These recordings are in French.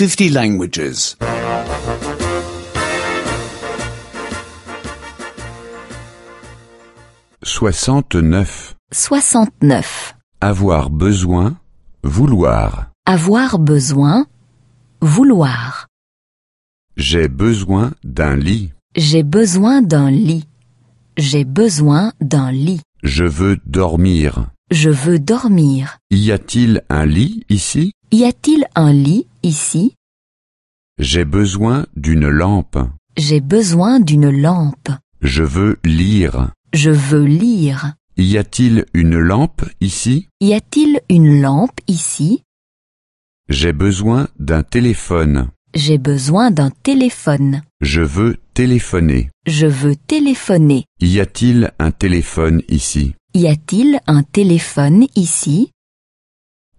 50 languages. 69. 69. Avoir besoin, vouloir. Avoir besoin, vouloir. J'ai besoin d'un lit. J'ai besoin d'un lit. J'ai besoin d'un lit. Je veux dormir. Je veux dormir. Y a-t-il un lit ici? Y a-t-il un lit ici? J'ai besoin d'une lampe. J'ai besoin d'une lampe. Je veux lire. Je veux lire. Y a-t-il une lampe ici? Y a-t-il une lampe ici? J'ai besoin d'un téléphone. J'ai besoin d'un téléphone. Je veux téléphoner. Je veux téléphoner. Y a-t-il un téléphone ici? Y a-t-il un téléphone ici?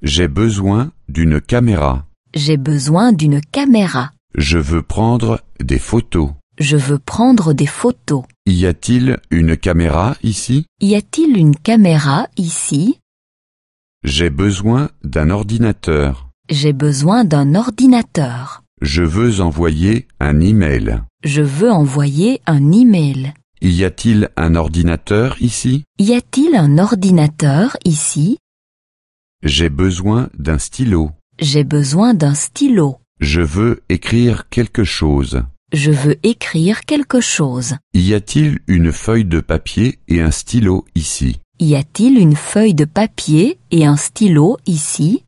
J'ai besoin d'une caméra. J'ai besoin d'une caméra. Je veux prendre des photos. Je veux prendre des photos. Y a-t-il une caméra ici? Y a-t-il une caméra ici? J'ai besoin d'un ordinateur. J'ai besoin d'un ordinateur. Je veux envoyer un email. Je veux envoyer un email. Y a-t-il un ordinateur ici? Y a-t-il un ordinateur ici? J'ai besoin d'un stylo. J'ai besoin d'un stylo. Je veux écrire quelque chose. Je veux écrire quelque chose. Y a-t-il une feuille de papier et un stylo ici? Y a-t-il une feuille de papier et un stylo ici?